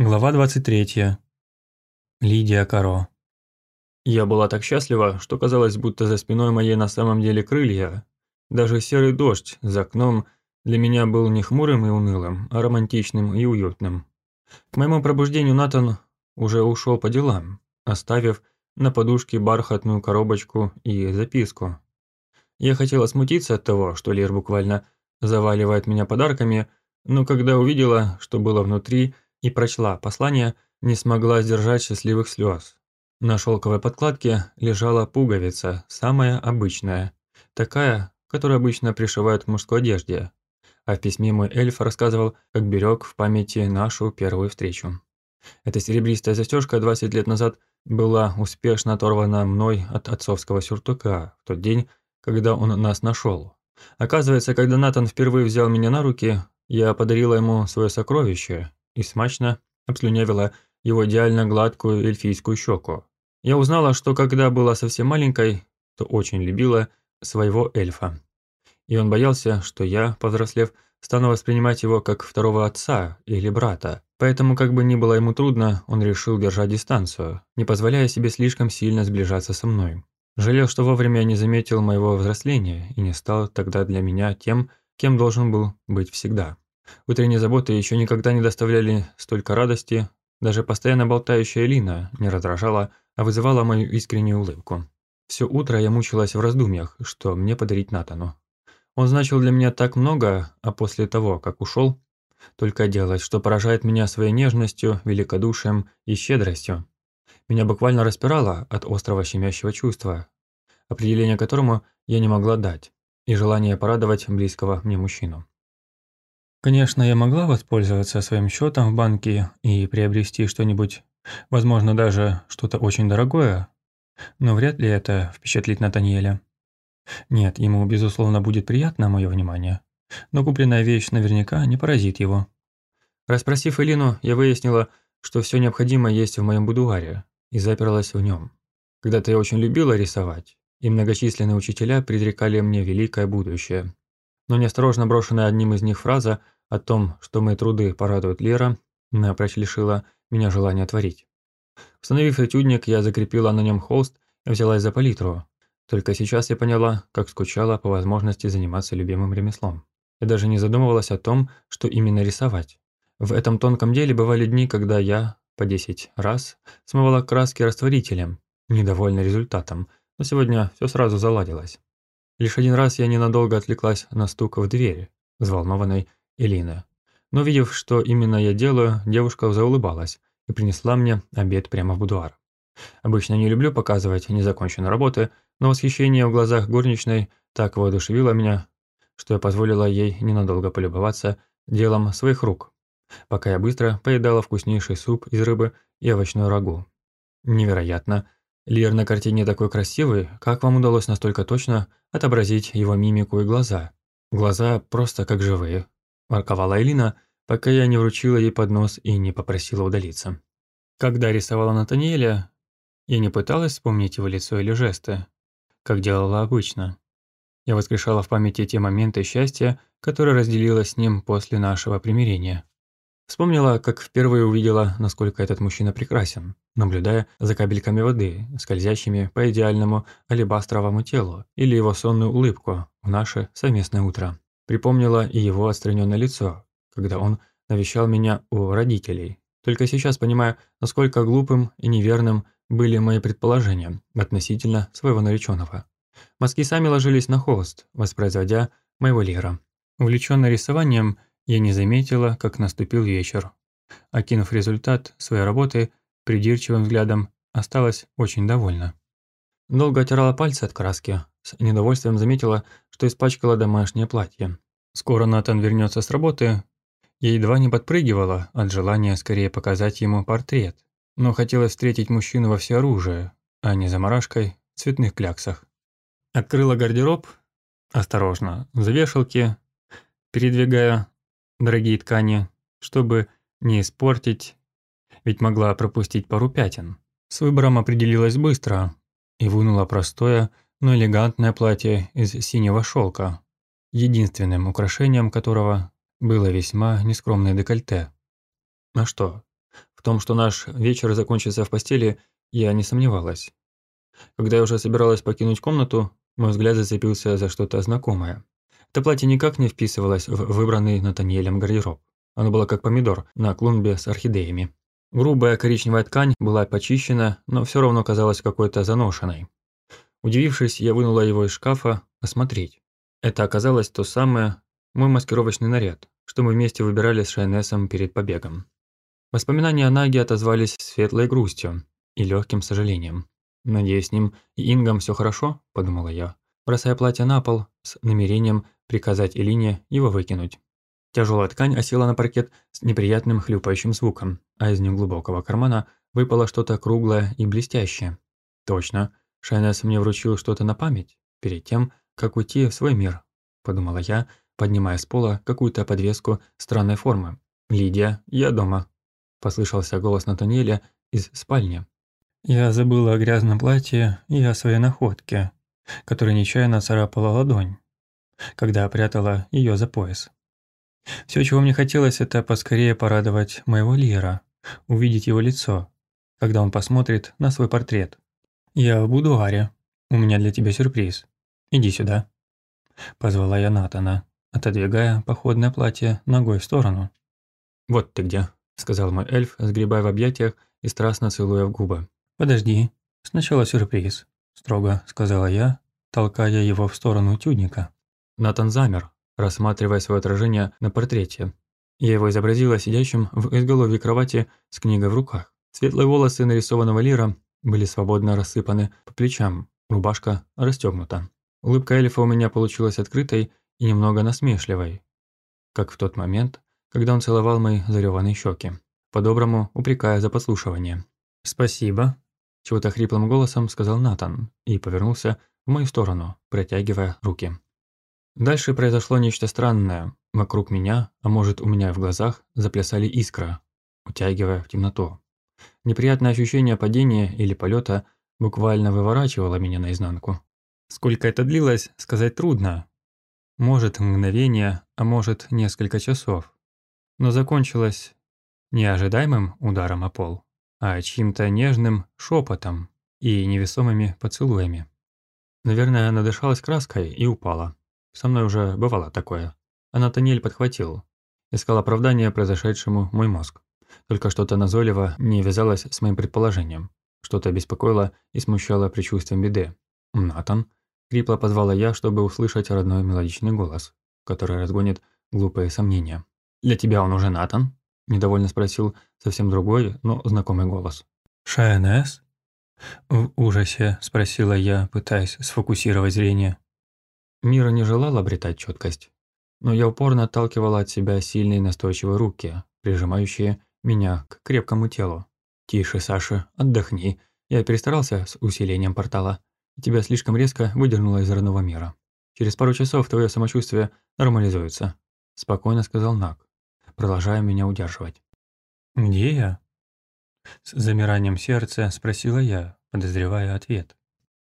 Глава 23. Лидия Каро. Я была так счастлива, что казалось, будто за спиной моей на самом деле крылья. Даже серый дождь за окном для меня был не хмурым и унылым, а романтичным и уютным. К моему пробуждению Натан уже ушел по делам, оставив на подушке бархатную коробочку и записку. Я хотела смутиться от того, что Лер буквально заваливает меня подарками, но когда увидела, что было внутри – и прочла послание, не смогла сдержать счастливых слез. На шелковой подкладке лежала пуговица, самая обычная, такая, которую обычно пришивают к мужской одежде. А в письме мой эльф рассказывал, как берег в памяти нашу первую встречу. Эта серебристая застежка 20 лет назад была успешно оторвана мной от отцовского сюртука в тот день, когда он нас нашел. Оказывается, когда Натан впервые взял меня на руки, я подарила ему свое сокровище и смачно обслюнявила его идеально гладкую эльфийскую щеку. Я узнала, что когда была совсем маленькой, то очень любила своего эльфа. И он боялся, что я, повзрослев, стану воспринимать его как второго отца или брата. Поэтому, как бы ни было ему трудно, он решил держать дистанцию, не позволяя себе слишком сильно сближаться со мной. Жалел, что вовремя не заметил моего взросления и не стал тогда для меня тем, кем должен был быть всегда. Утренние заботы еще никогда не доставляли столько радости, даже постоянно болтающая Лина не раздражала, а вызывала мою искреннюю улыбку. Все утро я мучилась в раздумьях, что мне подарить Натану. Он значил для меня так много, а после того, как ушел, только делать, что поражает меня своей нежностью, великодушием и щедростью. Меня буквально распирало от острого щемящего чувства, определение которому я не могла дать, и желание порадовать близкого мне мужчину. Конечно, я могла воспользоваться своим счетом в банке и приобрести что-нибудь, возможно, даже что-то очень дорогое, но вряд ли это впечатлит Натаниэля. Нет, ему, безусловно, будет приятно мое внимание, но купленная вещь наверняка не поразит его. Распросив Элину, я выяснила, что все необходимое есть в моем будуаре, и заперлась в нем. Когда-то я очень любила рисовать, и многочисленные учителя предрекали мне великое будущее но неосторожно брошенная одним из них фраза о том, что мои труды порадуют Лера, напрочь лишила меня желания творить. Установив этюдник, я закрепила на нем холст и взялась за палитру. Только сейчас я поняла, как скучала по возможности заниматься любимым ремеслом. Я даже не задумывалась о том, что именно рисовать. В этом тонком деле бывали дни, когда я по 10 раз смывала краски растворителем, недовольна результатом, но сегодня все сразу заладилось. Лишь один раз я ненадолго отвлеклась на стук в дверь, взволнованной Элины. Но увидев, что именно я делаю, девушка заулыбалась и принесла мне обед прямо в будуар. Обычно не люблю показывать незаконченные работы, но восхищение в глазах горничной так воодушевило меня, что я позволила ей ненадолго полюбоваться делом своих рук, пока я быстро поедала вкуснейший суп из рыбы и овощной рагу. Невероятно, Лир на картине такой красивый, как вам удалось настолько точно отобразить его мимику и глаза? Глаза просто как живые. Ворковала Элина, пока я не вручила ей поднос и не попросила удалиться. Когда рисовала Натаниэля, я не пыталась вспомнить его лицо или жесты, как делала обычно. Я воскрешала в памяти те моменты счастья, которые разделила с ним после нашего примирения. Вспомнила, как впервые увидела, насколько этот мужчина прекрасен, наблюдая за капельками воды, скользящими по идеальному алебастровому телу, или его сонную улыбку в наше совместное утро. Припомнила и его отстраненное лицо, когда он навещал меня у родителей. Только сейчас понимаю, насколько глупым и неверным были мои предположения относительно своего нареченного. Мазки сами ложились на холст, воспроизводя моего Лера. Увлечённый рисованием, я не заметила, как наступил вечер. Окинув результат своей работы придирчивым взглядом, осталась очень довольна. Долго оттирала пальцы от краски, с недовольствием заметила, что испачкала домашнее платье. Скоро Натан вернется с работы. Я едва не подпрыгивала от желания скорее показать ему портрет, но хотелось встретить мужчину во всеоружие, а не заморашкой в цветных кляксах. Открыла гардероб, осторожно, за вешалки, передвигая дорогие ткани, чтобы не испортить, ведь могла пропустить пару пятен. С выбором определилась быстро и вынула простое, но элегантное платье из синего шелка, единственным украшением которого было весьма нескромное декольте. А что? В том, что наш вечер закончится в постели, я не сомневалась. Когда я уже собиралась покинуть комнату, мой взгляд зацепился за что-то знакомое. Это платье никак не вписывалось в выбранный Натаниэлем гардероб. Оно было как помидор на клумбе с орхидеями. Грубая коричневая ткань была почищена, но все равно казалась какой-то заношенной. Удивившись, я вынула его из шкафа осмотреть. Это оказалось то самое, мой маскировочный наряд, что мы вместе выбирали с Шайнесом перед побегом. Воспоминания о Наге отозвались светлой грустью и легким сожалением. «Надеюсь, с ним и Ингом все хорошо?» – подумала я, бросая платье на пол с намерением приказать Элине его выкинуть. Тяжелая ткань осела на паркет с неприятным хлюпающим звуком, а из неглубокого кармана выпало что-то круглое и блестящее. Точно, Шайнес мне вручил что-то на память, перед тем, как уйти в свой мир, подумала я, поднимая с пола какую-то подвеску странной формы. «Лидия, я дома», – послышался голос Натаниэля из спальни. Я забыла о грязном платье и о своей находке, которая нечаянно царапала ладонь, когда прятала ее за пояс. Все, чего мне хотелось, это поскорее порадовать моего Лира, увидеть его лицо, когда он посмотрит на свой портрет. «Я в будуаре. У меня для тебя сюрприз. Иди сюда». Позвала я Натана, отодвигая походное платье ногой в сторону. «Вот ты где», – сказал мой эльф, сгребая в объятиях и страстно целуя в губы. «Подожди, сначала сюрприз», – строго сказала я, толкая его в сторону тюдника. Натан замер, рассматривая свое отражение на портрете. Я его изобразила сидящим в изголовье кровати с книгой в руках. Светлые волосы нарисованного Лира были свободно рассыпаны по плечам, рубашка расстегнута. Улыбка эльфа у меня получилась открытой и немного насмешливой, как в тот момент, когда он целовал мои зареванные щеки, по-доброму упрекая за подслушивание. «Спасибо», – чего-то хриплым голосом сказал Натан и повернулся в мою сторону, протягивая руки. Дальше произошло нечто странное. Вокруг меня, а может у меня в глазах, заплясали искры, утягивая в темноту. Неприятное ощущение падения или полета буквально выворачивало меня наизнанку. Сколько это длилось, сказать трудно. Может, мгновение, а может, несколько часов. Но закончилось не ожидаемым ударом о пол, а чьим-то нежным шепотом и невесомыми поцелуями. Наверное, надышалась краской и упала. Со мной уже бывало такое. А Натаниэль подхватил. Искал оправдание произошедшему мой мозг. Только что-то назойливо не вязалось с моим предположением. Что-то беспокоило и смущало предчувствием беды. «Натан?» – хрипло позвала я, чтобы услышать родной мелодичный голос, который разгонит глупые сомнения. «Для тебя он уже Натан?» – недовольно спросил совсем другой, но знакомый голос. «Шайнес?» В ужасе спросила я, пытаясь сфокусировать зрение. Мира не желал обретать четкость, но я упорно отталкивала от себя сильные настойчивые руки, прижимающие меня к крепкому телу. «Тише, Саша, отдохни. Я перестарался с усилением портала, тебя слишком резко выдернуло из родного мира. Через пару часов твое самочувствие нормализуется», – спокойно сказал Нак, продолжая меня удерживать. «Где я?» С замиранием сердца спросила я, подозревая ответ.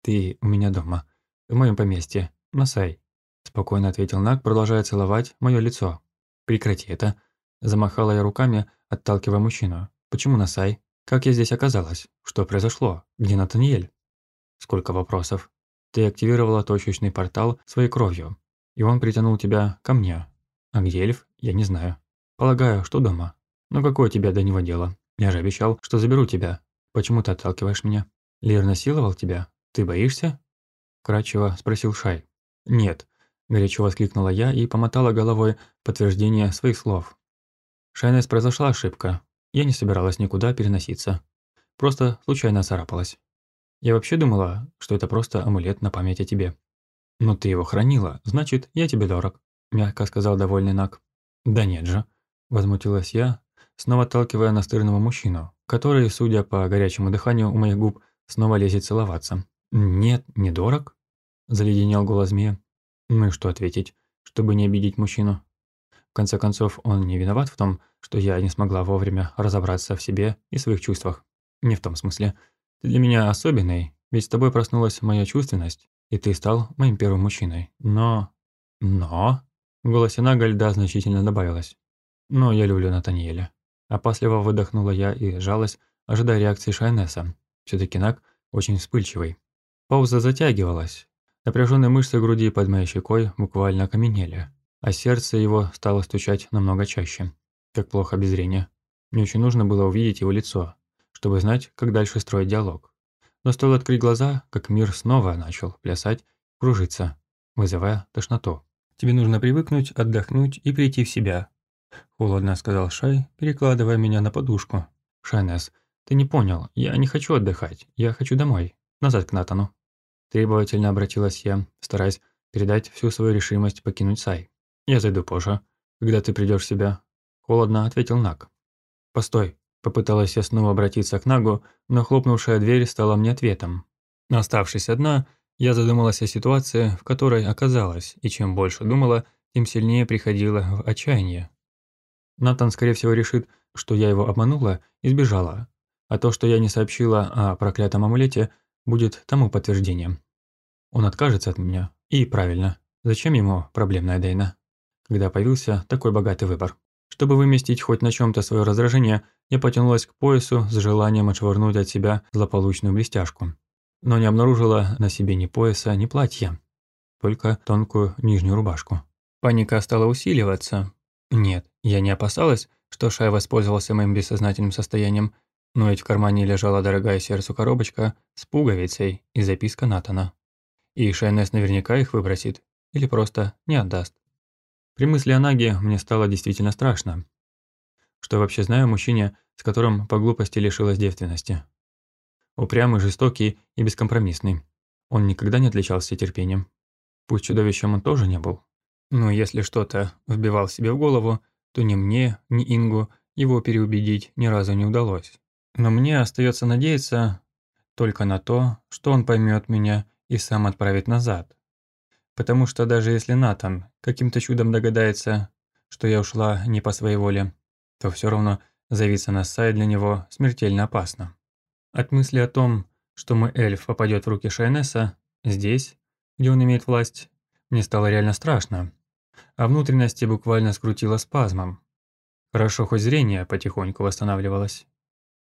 «Ты у меня дома, в моем поместье, «Масай», – спокойно ответил Наг, продолжая целовать мое лицо. «Прекрати это», – замахала я руками, отталкивая мужчину. «Почему Насай? Как я здесь оказалась? Что произошло? Где Натаниэль?» «Сколько вопросов. Ты активировала точечный портал своей кровью, и он притянул тебя ко мне. А где эльф, я не знаю. Полагаю, что дома. Но какое тебе до него дело? Я же обещал, что заберу тебя. Почему ты отталкиваешь меня? Лир насиловал тебя? Ты боишься?» Кратчево спросил Шай. «Нет», – горячо воскликнула я и помотала головой подтверждение своих слов. Шайнес произошла ошибка. Я не собиралась никуда переноситься. Просто случайно царапалась. Я вообще думала, что это просто амулет на память о тебе. Но ты его хранила, значит, я тебе дорог, мягко сказал довольный Нак. Да нет же, возмутилась я, снова отталкивая настырного мужчину, который, судя по горячему дыханию у моих губ, снова лезет целоваться. Нет, не дорог? Заледенел голос змея. Ну и что ответить, чтобы не обидеть мужчину? В конце концов, он не виноват в том, что я не смогла вовремя разобраться в себе и своих чувствах. Не в том смысле. Ты для меня особенный, ведь с тобой проснулась моя чувственность, и ты стал моим первым мужчиной. Но... Но... В голосе Нага значительно добавилось. Но я люблю Натаниэля. Опасливо выдохнула я и сжалась, ожидая реакции Шайнеса. все таки Нак очень вспыльчивый. Пауза затягивалась. Напряженные мышцы груди под моей щекой буквально окаменели, а сердце его стало стучать намного чаще. Как плохо без зрения. Мне очень нужно было увидеть его лицо, чтобы знать, как дальше строить диалог. Но стоило открыть глаза, как мир снова начал плясать, кружиться, вызывая тошноту. «Тебе нужно привыкнуть, отдохнуть и прийти в себя», – холодно сказал Шай, перекладывая меня на подушку. «Шайнес, ты не понял, я не хочу отдыхать, я хочу домой, назад к Натану». Требовательно обратилась я, стараясь передать всю свою решимость покинуть Сай. «Я зайду позже, когда ты придешь в себя», – холодно ответил Нак. «Постой», – попыталась я снова обратиться к Нагу, но хлопнувшая дверь стала мне ответом. Оставшись одна, я задумалась о ситуации, в которой оказалась, и чем больше думала, тем сильнее приходила в отчаяние. Натан, скорее всего, решит, что я его обманула и сбежала, а то, что я не сообщила о проклятом амулете, будет тому подтверждением. Он откажется от меня. И правильно. Зачем ему проблемная Дейна? Когда появился такой богатый выбор. Чтобы выместить хоть на чем то свое раздражение, я потянулась к поясу с желанием отшвырнуть от себя злополучную блестяшку. Но не обнаружила на себе ни пояса, ни платья. Только тонкую нижнюю рубашку. Паника стала усиливаться. Нет, я не опасалась, что Шай воспользовался моим бессознательным состоянием, но ведь в кармане лежала дорогая сердцу коробочка с пуговицей и записка Натана. И Шайнес наверняка их выбросит или просто не отдаст. При мысли о Наге мне стало действительно страшно. Что вообще знаю о мужчине, с которым по глупости лишилась девственности. Упрямый, жестокий и бескомпромиссный. Он никогда не отличался терпением. Пусть чудовищем он тоже не был. Но если что-то вбивал себе в голову, то ни мне, ни Ингу его переубедить ни разу не удалось. Но мне остается надеяться только на то, что он поймет меня и сам отправит назад. Потому что даже если Натан каким-то чудом догадается, что я ушла не по своей воле, то все равно завиться на сайт для него смертельно опасно. От мысли о том, что мой эльф попадет в руки Шайнеса, здесь, где он имеет власть, мне стало реально страшно, а внутренности буквально скрутило спазмом. Хорошо, хоть зрение потихоньку восстанавливалось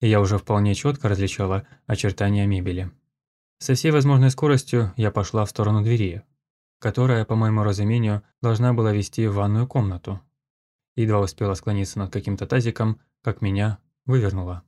и я уже вполне четко различала очертания мебели. Со всей возможной скоростью я пошла в сторону двери, которая, по моему разумению, должна была вести в ванную комнату. Едва успела склониться над каким-то тазиком, как меня вывернуло.